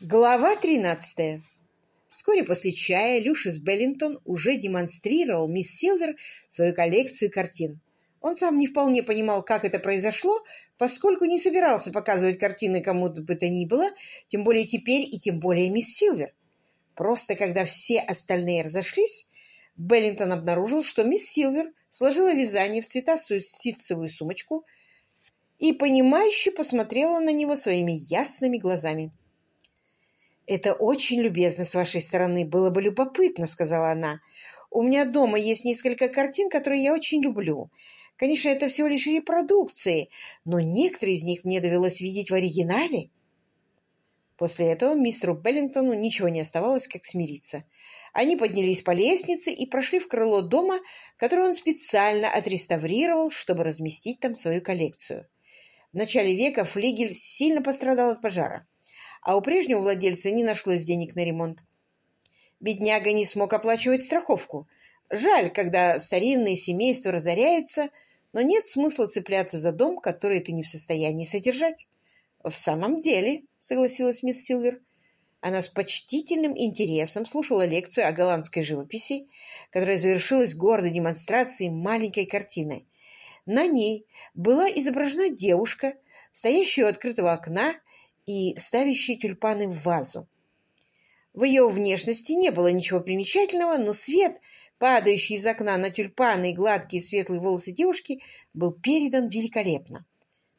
Глава 13. Вскоре после чая Люшис Беллинтон уже демонстрировал мисс Силвер свою коллекцию картин. Он сам не вполне понимал, как это произошло, поскольку не собирался показывать картины кому-то бы то ни было, тем более теперь и тем более мисс Силвер. Просто когда все остальные разошлись, Беллинтон обнаружил, что мисс Силвер сложила вязание в цветастую ситцевую сумочку и, понимающе посмотрела на него своими ясными глазами. «Это очень любезно с вашей стороны. Было бы любопытно», — сказала она. «У меня дома есть несколько картин, которые я очень люблю. Конечно, это всего лишь репродукции, но некоторые из них мне довелось видеть в оригинале». После этого мистеру Беллингтону ничего не оставалось, как смириться. Они поднялись по лестнице и прошли в крыло дома, который он специально отреставрировал, чтобы разместить там свою коллекцию. В начале века флигель сильно пострадал от пожара а у прежнего владельца не нашлось денег на ремонт. Бедняга не смог оплачивать страховку. Жаль, когда старинные семейства разоряются, но нет смысла цепляться за дом, который ты не в состоянии содержать. — В самом деле, — согласилась мисс Силвер. Она с почтительным интересом слушала лекцию о голландской живописи, которая завершилась гордой демонстрацией маленькой картины. На ней была изображена девушка, стоящая у открытого окна и ставящей тюльпаны в вазу. В ее внешности не было ничего примечательного, но свет, падающий из окна на тюльпаны и гладкие светлые волосы девушки, был передан великолепно.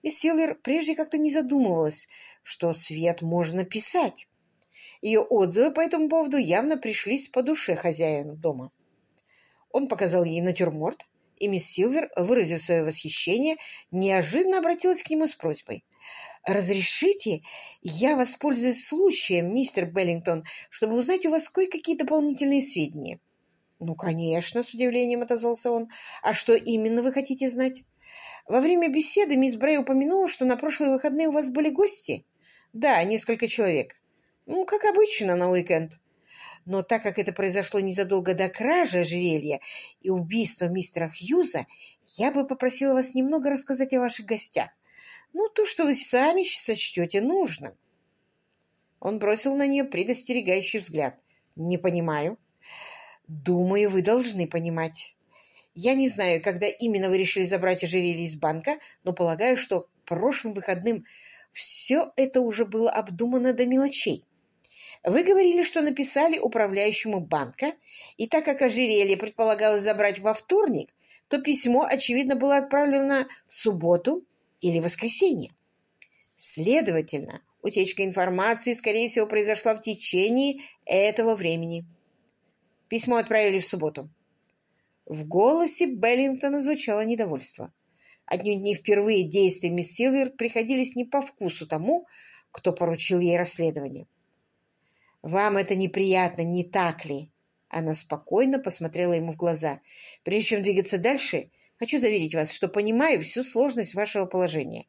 Мисс Силвер прежде как-то не задумывалась, что свет можно писать. Ее отзывы по этому поводу явно пришлись по душе хозяину дома. Он показал ей натюрморт, и мисс Силвер, выразив свое восхищение, неожиданно обратилась к нему с просьбой. «Разрешите, я воспользуюсь случаем, мистер Беллингтон, чтобы узнать у вас кое-какие дополнительные сведения». «Ну, конечно», — с удивлением отозвался он. «А что именно вы хотите знать?» «Во время беседы мисс Брей упомянула, что на прошлые выходные у вас были гости?» «Да, несколько человек». «Ну, как обычно на уикенд». Но так как это произошло незадолго до кражи ожерелья и убийства мистера Хьюза, я бы попросила вас немного рассказать о ваших гостях. Ну, то, что вы сами сочтете нужным. Он бросил на нее предостерегающий взгляд. Не понимаю. Думаю, вы должны понимать. Я не знаю, когда именно вы решили забрать ожерелье из банка, но полагаю, что прошлым выходным все это уже было обдумано до мелочей. Вы говорили, что написали управляющему банка, и так как ожерелье предполагалось забрать во вторник, то письмо, очевидно, было отправлено в субботу или воскресенье. Следовательно, утечка информации, скорее всего, произошла в течение этого времени. Письмо отправили в субботу. В голосе Беллингтона звучало недовольство. Отнюдь не впервые действия мисс Силвер приходились не по вкусу тому, кто поручил ей расследование. «Вам это неприятно, не так ли?» Она спокойно посмотрела ему в глаза. «Прежде чем двигаться дальше, Хочу заверить вас, что понимаю всю сложность вашего положения.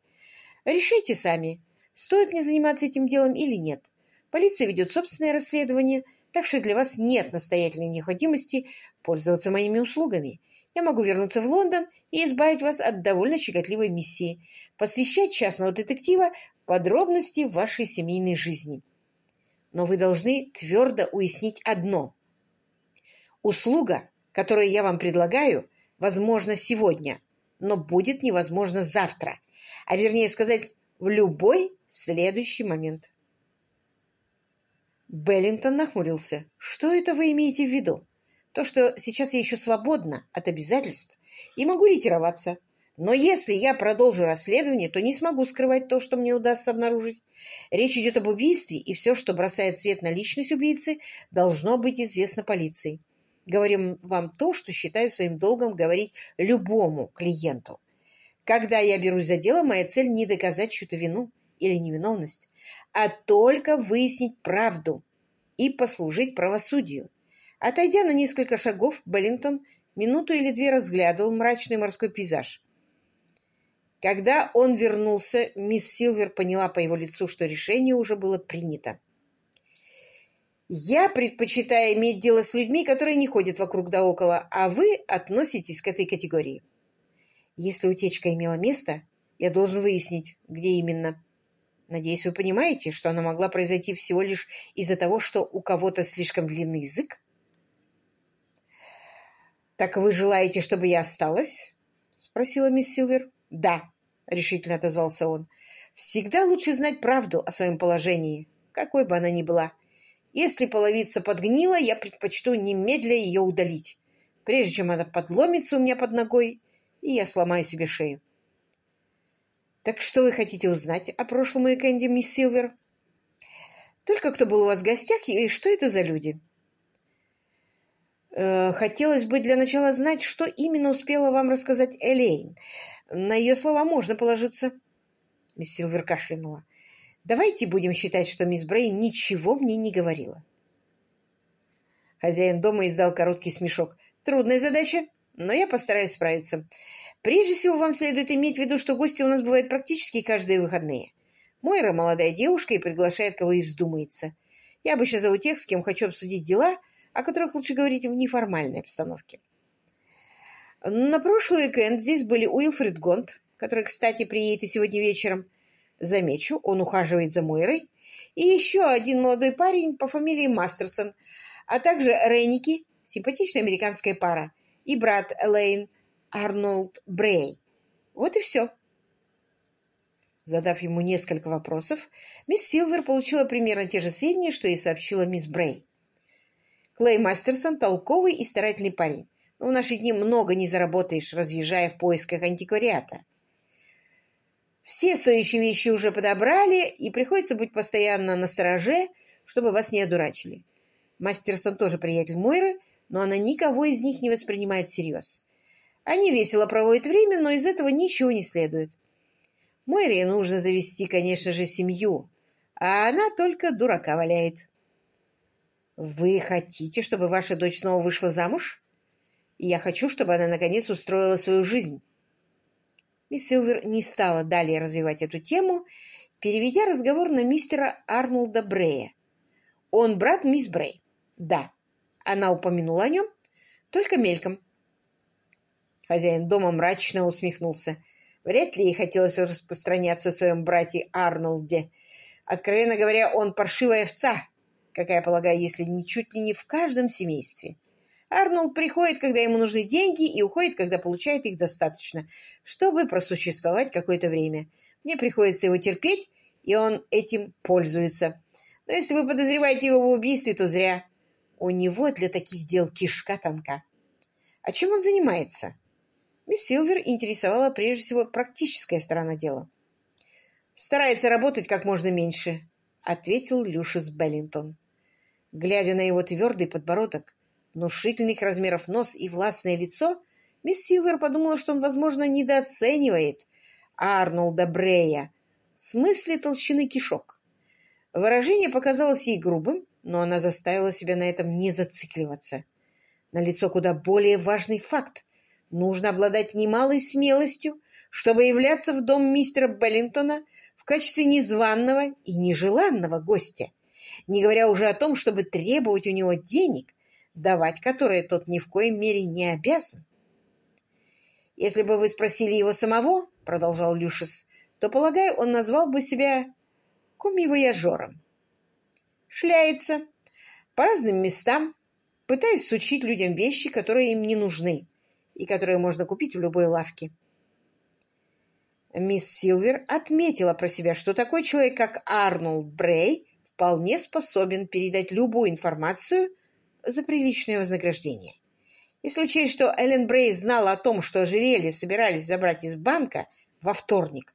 Решите сами, стоит мне заниматься этим делом или нет. Полиция ведет собственное расследование, так что для вас нет настоятельной необходимости пользоваться моими услугами. Я могу вернуться в Лондон и избавить вас от довольно щекотливой миссии – посвящать частного детектива подробности вашей семейной жизни. Но вы должны твердо уяснить одно. Услуга, которую я вам предлагаю – возможно сегодня, но будет невозможно завтра, а вернее сказать, в любой следующий момент. Беллинтон нахмурился. «Что это вы имеете в виду? То, что сейчас я еще свободна от обязательств и могу ретироваться. Но если я продолжу расследование, то не смогу скрывать то, что мне удастся обнаружить. Речь идет об убийстве, и все, что бросает свет на личность убийцы, должно быть известно полиции говорим вам то, что считаю своим долгом говорить любому клиенту. Когда я берусь за дело, моя цель не доказать чью-то вину или невиновность, а только выяснить правду и послужить правосудию. Отойдя на несколько шагов, Беллинтон минуту или две разглядывал мрачный морской пейзаж. Когда он вернулся, мисс Силвер поняла по его лицу, что решение уже было принято. Я предпочитаю иметь дело с людьми, которые не ходят вокруг да около, а вы относитесь к этой категории. Если утечка имела место, я должен выяснить, где именно. Надеюсь, вы понимаете, что она могла произойти всего лишь из-за того, что у кого-то слишком длинный язык? «Так вы желаете, чтобы я осталась?» — спросила мисс Силвер. «Да», — решительно отозвался он. «Всегда лучше знать правду о своем положении, какой бы она ни была. Если половица подгнила, я предпочту немедля ее удалить, прежде чем она подломится у меня под ногой, и я сломаю себе шею. Так что вы хотите узнать о прошлом уикенде, мисс Силвер? Только кто был у вас в гостях и что это за люди? Э, хотелось бы для начала знать, что именно успела вам рассказать Элейн. На ее слова можно положиться. Мисс Силвер кашлянула. Давайте будем считать, что мисс Брейн ничего мне не говорила. Хозяин дома издал короткий смешок. Трудная задача, но я постараюсь справиться. Прежде всего, вам следует иметь в виду, что гости у нас бывают практически каждые выходные. Мойра молодая девушка и приглашает, кого ей вздумается. Я обычно зову тех, с кем хочу обсудить дела, о которых лучше говорить в неформальной обстановке. На прошлый уикенд здесь были Уилфред Гонт, который, кстати, приедет и сегодня вечером, Замечу, он ухаживает за Мойрой. И еще один молодой парень по фамилии Мастерсон, а также Ренники, симпатичная американская пара, и брат Элейн Арнольд Брей. Вот и все. Задав ему несколько вопросов, мисс Силвер получила примерно те же сведения, что и сообщила мисс Брей. Клей Мастерсон – толковый и старательный парень, но в наши дни много не заработаешь, разъезжая в поисках антиквариата. Все стоящие вещи уже подобрали, и приходится быть постоянно на стороже, чтобы вас не одурачили. Мастерсон тоже приятель Мойры, но она никого из них не воспринимает всерьез. Они весело проводят время, но из этого ничего не следует. Мойре нужно завести, конечно же, семью, а она только дурака валяет. Вы хотите, чтобы ваша дочь снова вышла замуж? я хочу, чтобы она, наконец, устроила свою жизнь. Мисс Силвер не стала далее развивать эту тему, переведя разговор на мистера Арнольда Брея. «Он брат мисс Брей?» «Да». Она упомянула о нем, только мельком. Хозяин дома мрачно усмехнулся. Вряд ли ей хотелось распространяться о своем брате Арнольде. Откровенно говоря, он паршивая овца, какая, полагаю, если ничуть ли не в каждом семействе. Арнольд приходит, когда ему нужны деньги, и уходит, когда получает их достаточно, чтобы просуществовать какое-то время. Мне приходится его терпеть, и он этим пользуется. Но если вы подозреваете его в убийстве, то зря. У него для таких дел кишка тонка. А чем он занимается? Мисс Силвер интересовала прежде всего практическая сторона дела. «Старается работать как можно меньше», — ответил Люшис Беллинтон. Глядя на его твердый подбородок, внушительных размеров нос и властное лицо, мисс Силвер подумала, что он, возможно, недооценивает Арнольда Брея в смысле толщины кишок. Выражение показалось ей грубым, но она заставила себя на этом не зацикливаться. На лицо куда более важный факт. Нужно обладать немалой смелостью, чтобы являться в дом мистера Беллинтона в качестве незваного и нежеланного гостя, не говоря уже о том, чтобы требовать у него денег давать которые тот ни в коей мере не обязан. «Если бы вы спросили его самого, — продолжал Люшис, — то, полагаю, он назвал бы себя комивояжером. Шляется по разным местам, пытаясь сучить людям вещи, которые им не нужны и которые можно купить в любой лавке. Мисс Силвер отметила про себя, что такой человек, как Арнольд Брей, вполне способен передать любую информацию за приличное вознаграждение. Если учесть, что Эллен Брей знала о том, что ожерелье собирались забрать из банка во вторник,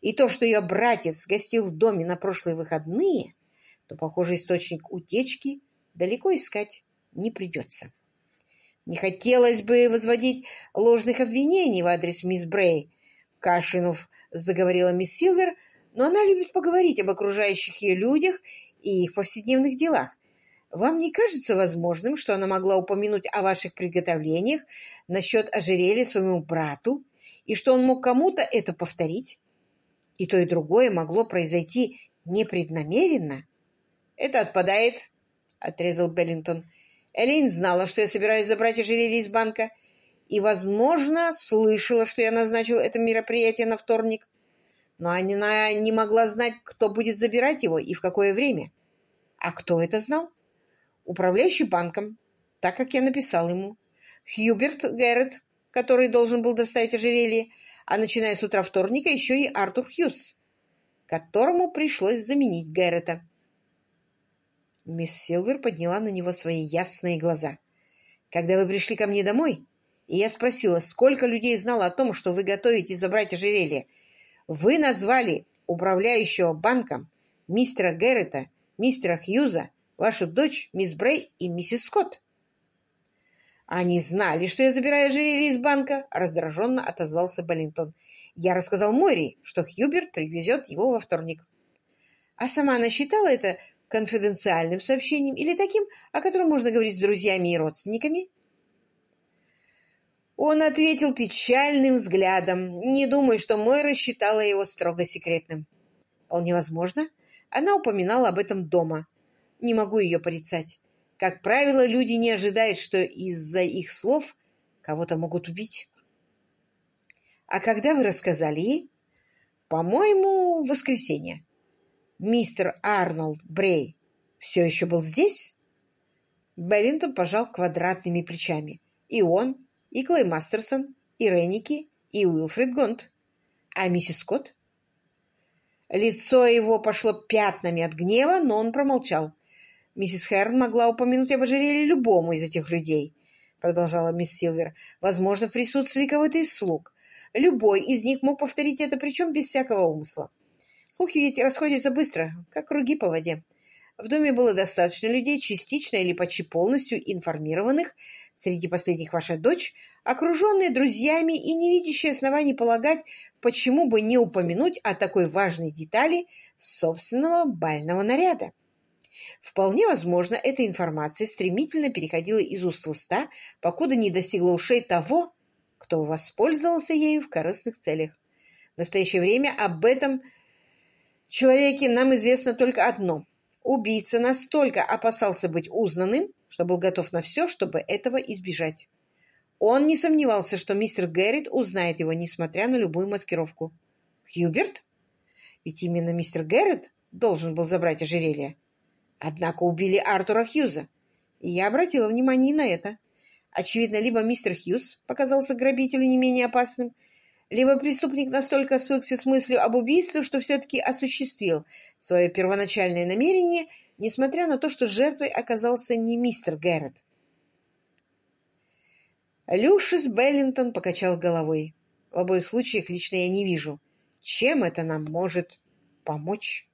и то, что ее братец гостил в доме на прошлые выходные, то, похоже, источник утечки далеко искать не придется. Не хотелось бы возводить ложных обвинений в адрес мисс Брей, Кашинов заговорила мисс Силвер, но она любит поговорить об окружающих ее людях и их повседневных делах, вам не кажется возможным, что она могла упомянуть о ваших приготовлениях насчет ожерелья своему брату, и что он мог кому-то это повторить? И то, и другое могло произойти непреднамеренно? Это отпадает, — отрезал Беллингтон. Элейн знала, что я собираюсь забрать ожерелье из банка, и, возможно, слышала, что я назначил это мероприятие на вторник. но она не могла знать, кто будет забирать его и в какое время. А кто это знал? Управляющий банком, так как я написал ему. Хьюберт Гэррет, который должен был доставить ожерелье, а начиная с утра вторника еще и Артур Хьюз, которому пришлось заменить Гэррета. Мисс Силвер подняла на него свои ясные глаза. «Когда вы пришли ко мне домой, и я спросила, сколько людей знало о том, что вы готовите забрать ожерелье, вы назвали управляющего банком мистера Гэррета, мистера Хьюза, вашу дочь, мисс Брей и миссис Скотт. «Они знали, что я забираю ожерелье из банка», — раздраженно отозвался Баллинтон. «Я рассказал Мори, что Хьюберт привезет его во вторник». А сама она считала это конфиденциальным сообщением или таким, о котором можно говорить с друзьями и родственниками? Он ответил печальным взглядом, не думая, что Мойра считала его строго секретным. Вполне возможно, она упоминала об этом дома. Не могу ее порицать. Как правило, люди не ожидают, что из-за их слов кого-то могут убить. А когда вы рассказали ей? По-моему, в воскресенье. Мистер Арнольд Брей все еще был здесь? Беллинтон пожал квадратными плечами. И он, и Клей Мастерсон, и Ренники, и Уилфред Гонт. А миссис Скотт? Лицо его пошло пятнами от гнева, но он промолчал. Миссис Хэрн могла упомянуть об ожерелье любому из этих людей, продолжала мисс Силвер. Возможно, в присутствии кого-то из слуг. Любой из них мог повторить это, причем без всякого умысла. Слухи ведь расходятся быстро, как круги по воде. В доме было достаточно людей, частично или почти полностью информированных. Среди последних ваша дочь, окруженная друзьями и не видящая оснований полагать, почему бы не упомянуть о такой важной детали собственного бального наряда. Вполне возможно, эта информация стремительно переходила из уст в уста, покуда не достигла ушей того, кто воспользовался ею в корыстных целях. В настоящее время об этом человеке нам известно только одно – Убийца настолько опасался быть узнанным, что был готов на все, чтобы этого избежать. Он не сомневался, что мистер Гэррит узнает его, несмотря на любую маскировку. Хьюберт? Ведь именно мистер Гэррит должен был забрать ожерелье. Однако убили Артура Хьюза, и я обратила внимание на это. Очевидно, либо мистер Хьюз показался грабителю не менее опасным, либо преступник настолько свыкся с мыслью об убийстве, что все-таки осуществил свое первоначальное намерение, несмотря на то, что жертвой оказался не мистер Гэррет. Люшис Беллинтон покачал головой. В обоих случаях лично я не вижу, чем это нам может помочь.